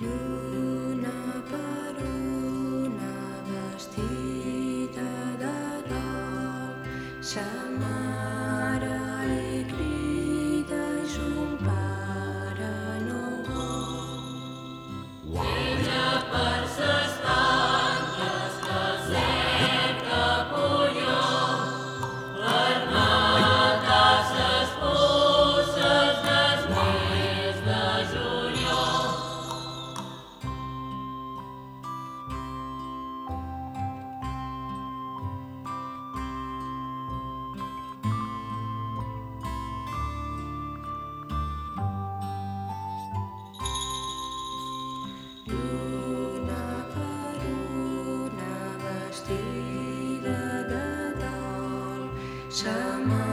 Lluna 这么